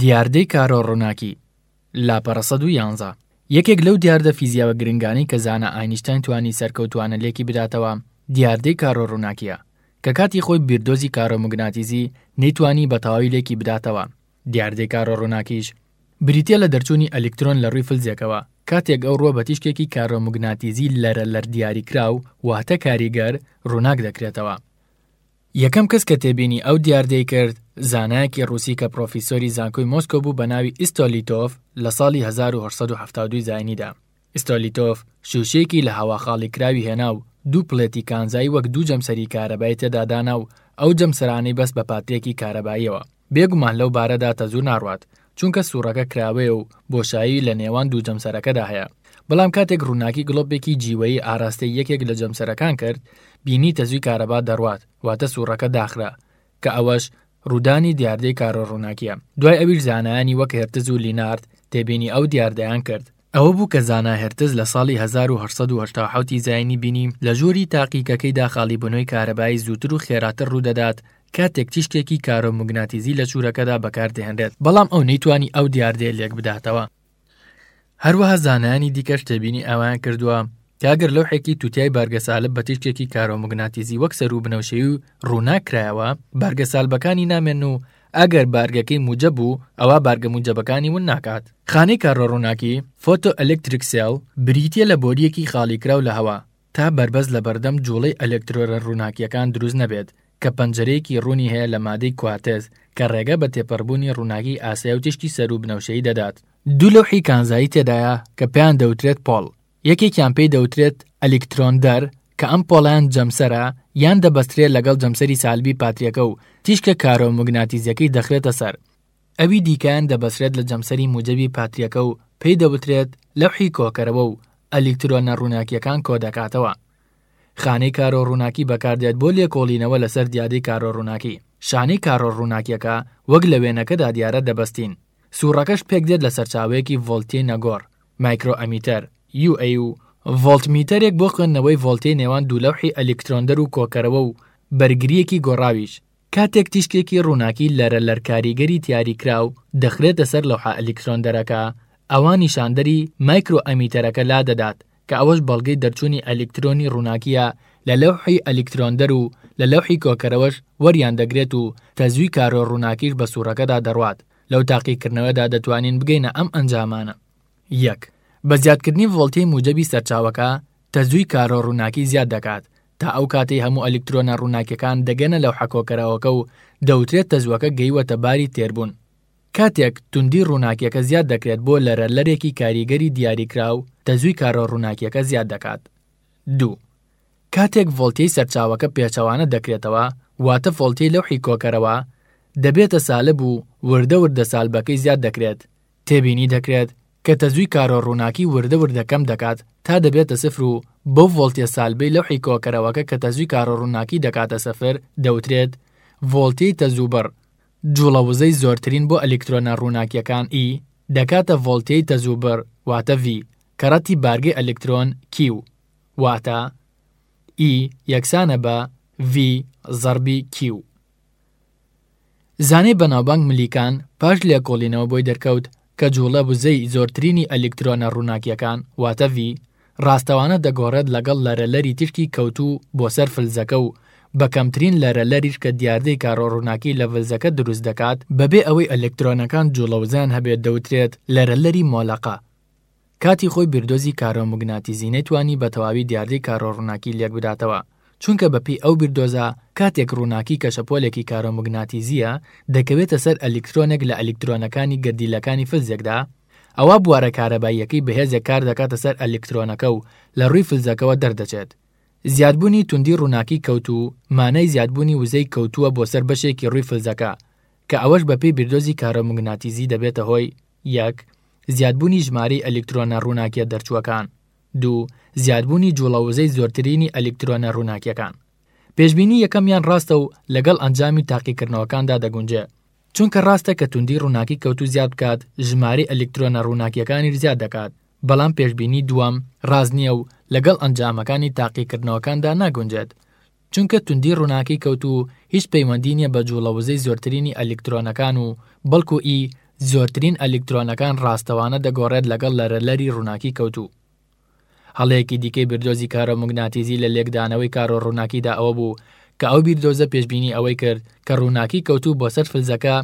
دیاردەی کارۆ ڕووناکی، لاپەڕە سەد و یانزە. یەکێک لەو دیاردە فیزیاوە گرنگانەی کە زانا ئاینیشتاین توانی سەرکەوتووانە لێکی بداتەوە، دیاردەی کارۆ ڕووناکییە، کە کاتی خۆی بیردۆزی کارۆموگناتیزی نەیتوانی بە تەواوی لێکی بداتەوە. دیاردەی کارۆ ڕووناکیش بریتییە لە دەرچوونی ئەلیکترۆن لە ڕووی فلزێکەوە، کاتێک ئەو ڕووە بە تیشکێکی کارۆموگناتیزی لەرەلەردیاریکراو، واتە کاریگەر، ڕووناک دەکرێتەوە. یەکەم کەس کە تێبینی ئەو دیاردەی کرد، زانایەکی ڕووسی کە پرۆفیسۆری زانکۆی مۆسکۆ بوو بە ناوی ئیستۆلیتۆف لە ساڵی هەزار و هەشت سەد و حەفتا و دوو زاینیدا. ئیستۆلیتۆف شووشەیەکی لە هەوا خاڵیکراوی هێنا و دوو پڵێتی کانزایی وەک دوو جەمسەری کارەبای تێدا دانا و ئەو جەمسەرانەی بەست بە پاترێکی کارەباییەوە. بێگومان لەو بارەدا تەزوو ناڕوات، چونکە سووڕەکە کراوەیە و بۆشایی لە نێوان دوو جەمسەرەکەدا هەیە، بەڵام کاتێک ڕووناکی گڵۆپێکی جیوەیی ئاراستەی یەکێک لە جەمسەرەکان کرد، بینی تەزووی کارەبا دەڕوات، واتە سووڕەکە داخرا، کە ئەوەش ڕوودانی دیاردەی کارۆڕووناکییە، دوای ئەویش زانایانی وەک هێرتز و لینارد تێبینی ئەو دیاردەیان کرد. ئەوە بوو کە زانا هێرتز لە ساڵی هەزار و هەشت سەد و هەشتا و حەوت ی زایینی بینی لە ژووری تاقیگەکەیدا خاڵیبونەوەی کارەبایی زووتر و خێراتر ڕوودەدات کاتێک تیشکێکی کارۆموگناتیزی لە چوورەکەدا بەکاردەهێنرێت بەڵام ئەو نەیتوانی ئەو دیاردەیە لێکبداتەوە. هەروەها زانایانی دیکەش تێبینی ئاوایان کردووە کە ئەگەر لەوحێکی توتیای بارگەسالب بە تیشکێکی کارۆموگناتیزی وەک سەروو بنەوشەیی و ڕووناک کرایەوە بارگەسالبەکانی نامێنن و ئەگەر بارگەکەی موجەب بوو ئەوا بارگە موجەبەکانی ون ناکات. خانەی کارڕۆ ڕووناکی، Photoelectric Cell، بریتییە لە بۆرییەکی خاڵیکراو لە هەوا، تا بەربەست لە بەردەم جووڵەی ئەلەکترۆرە ڕووناکییەکان دروست نەبێت، کە پەنجەرەیەکی ڕوونی هەیە لە مادەی کوارتز کە ڕێگە بە تێپەڕبوونی ڕووناکیی ئاسای و تیشکی سەروو بنەوشەیی دەدات. دوو لەوحی کانزایی تێدایە کە پێیان دەوترێت پۆڵ، یەکێکیان پێی دەوترێت ئەلیکترۆندەر کە ئەم پۆڵەیان جەمسەرە یان دەبەسترێت لەگەڵ جەمسەری سالبی پاتریەکە و تیشکە کارۆموگناتیزیەکەی دەخرێتە سەر، ئەوی دیکەیان دەبەسرێت لە جەمسەری موجەبی پاتریەکە و پێی دەوترێت لەوحی کۆکەرەوە و ئەلیکترۆنە ڕووناکیەکان کۆدەکاتەوە. خانەی کارۆ ڕووناکی بەکاردێت بۆ لێکۆڵینەوە لەسەر دیادەی کارۆ ڕووناکی. شانەی کارۆ ڕووناکیەکە وەک لە وێنەکەدا دیارە دەبەستین. سوڕەکەش پێکدێت لە سەرچاوەیەکی ڤۆلتیەی نەگۆڕ. مایکرۆئەمیتەر، UA، و ڤۆڵتمیتەرێک بۆ خوێندنەوەی ڤۆڵتەی نێوان دوو لەوحی ئەلیکترۆندەر و کۆکەرەوە و بەرگرییەکی گۆڕاویش کاتێک تیشکێکی ڕووناکی لەرە لەر کاریگەری تیاریکراو دەخرێتە سەر لەوحە ئەلیکترۆندەرەکە ئەوا نیشاندەری مایکرۆئەمیتەرەکە لادەدات کە ئەوەش بەڵگەی دەرچوونی ئەلیکترۆنی ڕووناکییە لە لەوحی ئەلیکترۆندەر و لە لەوحی کۆکەرەوەش وەریان دەگرێت و تەزووی کارۆ ڕووناکیش بە سوڕەکەدا دەڕوات لەو تاقیکردنەوەدا دەتوانین بگەینە ئەم ئەنجامانە یەک بە زیادکردنی ڤۆڵتی موجەبی سەرچاوەکە تەزووی کارۆ ڕووناکی زیاد دەکات تا ئەو کاتەی هەموو ئەلیکترۆنە ڕووناکیەکان دەگەنە لەو حەکۆکەرەوەکە و دەوترێت تەزووەکە گەیوەتە باری تێربوون کاتێک توندی ڕووناکیەکە زیاد دەکرێت بۆ لەرە لەرێکی کاریگەری دیاریکراو تەزووی کارۆ ڕووناکیەکە زیاد دەکات دوو. کاتێک ڤۆڵتیەی سەرچاوەکە پێچەوانە دەکرێتەوە واتە ڤۆڵتیەی لەوحی کۆکەرەوە دەبێتە سالب و وردە وردە سالبەکەی زیاد دەکرێت تێبینی دەکرێت کە تەزووی کارۆ ڕووناکی وردە وردە کەم دەکات تا دەبێتە سفر و بەو ڤۆڵتیە سالبەی لەوحی کۆکەرەوەکە کە تەزووی کارۆ ڕووناکی دەکاتە سفر دەوترێت ڤۆڵتیەی تەزووبڕ جوڵە وزەی زۆرترین بۆ ئەلیکترۆنە ڕووناکیەکان ئی دەکاتە ڤۆڵتیەی تەزووبڕ واتە ڤی کەڕەتی بارگەی ئەلکترۆن کیو، واتە، E یەکسانە بە، V زەڕبی Q. زانای بەناوبانگ ملیکان پاش لێکۆڵینەوە بۆی دەرکەوت کە جووڵە وزەی زۆرترینی ئەلکترۆنە ڕووناکییەکان، واتە V، ڕاستەوانە دەگۆڕێت لەگەڵ لەرەلەری تیشکی کەوتوو بۆ سەر فلزەکە و بە کەمترین لەرەلەریش کە دیاردەی کارۆ ڕووناکی لە فلزەکە دروست دەکات، بەبێ ئەوەی ئەلکترۆنەکان جووڵەوزەیان هەبێت دەوترێت لەرەلەری مۆلەقە. کاتی خۆی بیردۆزی کارۆموگناتیزی نەیتوانی بە تەواوی دیاردەی کارۆڕووناکی لێک بداتەوە، چونکە بە پێی ئەو بیردۆزە کاتێک ڕووناکی کە شەپۆلێکی کارۆموگناتیزییە دەکەوێتە سەر ئەلیکترۆنێک لە ئەلیکترۆنەکانی گەردیلەکانی فلزێکدا، ئەوا بوارە کارەباییەکەی بە هێزێک کار دەکاتە سەر ئەلیکترۆنەکە و لە ڕووی فلزەکەوە دەردەچێت زیادبوونی توندی ڕووناکی کەوتوو مانای زیادبوونی وزەی کەوتووە بۆ سەر بەشێکی ڕووی فلزەکە کە ئەوەش بەپێی بیردۆزی کارۆموگناتیزی دەبێتە هۆی، یەک، زیادبوونی ژمارەی ئەلیکترۆنە ڕووناکییە دەرچووەکان، دوو، زیادبوونی جووڵە وزەی زۆرترینی ئەلیکترۆنە ڕووناکییەکان. پێشبینی یەکەمیان ڕاستە و لەگەڵ ئەنجامی تاقیکردنەوەکاندا دەگونجێ، چونکە ڕاستە کە توندی ڕووناکی کەوتوو زیاد بکات ژمارەی ئەلیکترۆنە ڕووناکییەکانیش زیاد دەکات، بەڵام پێشبینی دووەم ڕاست نییە و لەگەڵ ئەنجامەکانی تاقیکردنەوەکاندا ناگونجێت، چونکە توندی ڕووناکی کەوتوو هیچ پەیوەندی نیە بە جوڵە وزەی زۆرترینی ئەلیکترۆنەکان و بەڵکو ئی زۆرترین ئەلیکترۆنەکان ڕاستەوانە دەگۆڕێت لەگەڵ لەرەلەری ڕووناکی کەوتوو. هەڵەیەکی دیکەی بیردۆزی کارۆموگناتیزی لە لێکدانەوەی کارۆ ڕووناکیدا ئەوە بوو کە ئەو بیردۆزە پێشبینی ئەوەی کرد کە ڕووناکی کەوتوو بۆ سەر فلزەکە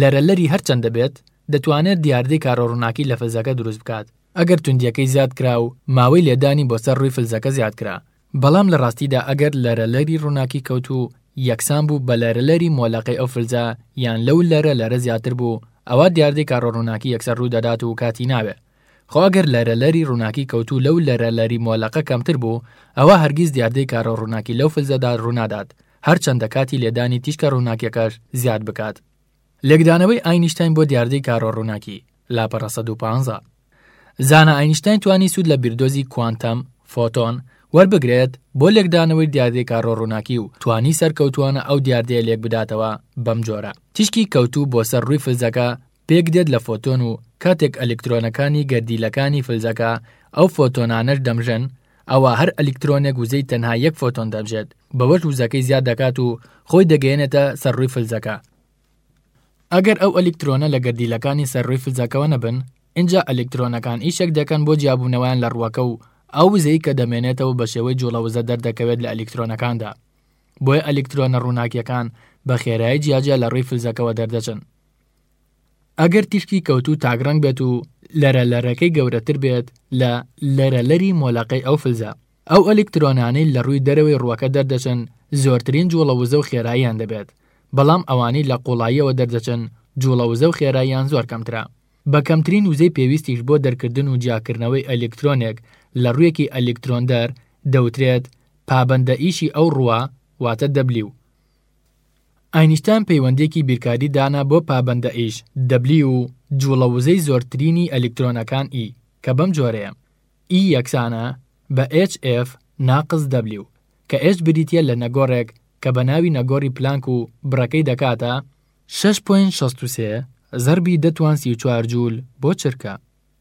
لەرەلەری هەرچەندە بێت دەتوانێت دیاردەی کارۆ ڕووناکی لە فلزەکە دروست بکات ئەگەر توندیەکەی زیاد کرا و ماوەی لێدانی بۆ سەر ڕووی فلزەکە زیاد کرا بەڵام لە ڕاستیدا ئەگەر لەرەلەری ڕووناکی کەوتوو یەکسان بوو بە لەرەلەری مۆلەقەی ئەو فلزە یان لەو لەرەلەرە زیاتر بوو ئەوا دیاردەی کارۆڕووناکی یەکسەر ڕوو دەدات و کاتی ناوێ خۆ ئەگەر لەرەلەری ڕووناکی کەوتوو لەو لەرەلەری مۆلەقە کەمتر بوو ئەوا هەرگیز دیاردەی کارۆڕووناکی لەو فلزەدا ڕوو نادات هەرچەندە کاتی لێدانی تیشکە ڕووناکیەکەش زیاد بکات. لێکدانەوەی ئاینیشتاین بۆ دیاردەی کارۆڕووناکی، لاپەڕە سەد و پازدە. زانا ئەینشتاین توانی سوود لە بیردۆزی کوانتەم، فۆتۆن، وەربگرێت بۆ لێکدانەوەی دیاردەی کارۆ ڕووناکی و توانی سەرکەوتووانە ئەو دیاردەیە لێکبداتەوە بەم جۆرە، تیشکی کەوتوو بۆ سەر ڕووی فلزەکە پێکدێت لە فۆتۆن و کاتێک ئەلیکترۆنەکانی گەردیلەکانی فلزەکە ئەو فۆتۆنانەش دەمژن ئەوا هەر ئەلیکترۆنێک وزەی تەنها یەک فۆتۆن دەمژێت بەوەش وزەکەی زیاد دەکات و خۆی دەگەیەنێتە سەر ڕووی فلزەکە ئەگەر ئەو ئەلیکترۆنە لە گەردیلەکانی سەر ڕووی فلزەکەوە نەبن، ئینجا ئەلیکترۆنەکان ئیشێک دەکەن بۆ جیابوونەوەیان لە ڕووەکە و ئەو وزەی کە دەمێنێتەوە بە شێوەی جووڵە وزە دەردەکەوێت لە ئەلیکترۆنەکاندا. بۆیە ئەلیکترۆنە ڕووناکییەکان بە خێرایی جیاجیا لە ڕووی فلزەکەوە دەردەچن. ئەگەر تیشکی کەوتوو تاک ڕەنگ بێت و لەرەلەرەکەی گەورەتر بێت لە لەرەلەری مۆلەقەی ئەو فلزە، ئەو ئەلیکترۆنانەی لە ڕووی دەرەوەی ڕووەکە دەردەچن زۆرترین جووڵە وزە و خێراییان دەبێت، بەڵام ئەوانەی لە قووڵاییەوە دەردەچن جووڵە وزە و خێراییان زۆر کەمترە. بە کەمترین وزەی پێویستیش بۆ دەرکردن و جیاکردنەوەی ئەلیکترۆنێک لە ڕووێکی ئەلیکترۆندەر دەوترێت پابەندە ئیشی ئەو ڕووە واتە دەبلیو. ئاینشتاین پەیوەندییەکی بیرکاری دانا بۆ پابەندە ئیش، دەبلیو، و جووڵە وزەی زۆرترینی ئەلیکترۆنەکان، ئی، کە بەم جۆرەیە. ئی یەکسانە بە ئێچ ئێف ناقس دەبلیو، کە ئێچ بریتییە لە نەگۆڕێک کە بە ناوی نەگۆڕی پلانک و بڕەکەی دەکاتە، شەش پۆینت شەست و سێ زەربی دە توان سی و چوار جوول بۆ چرکە،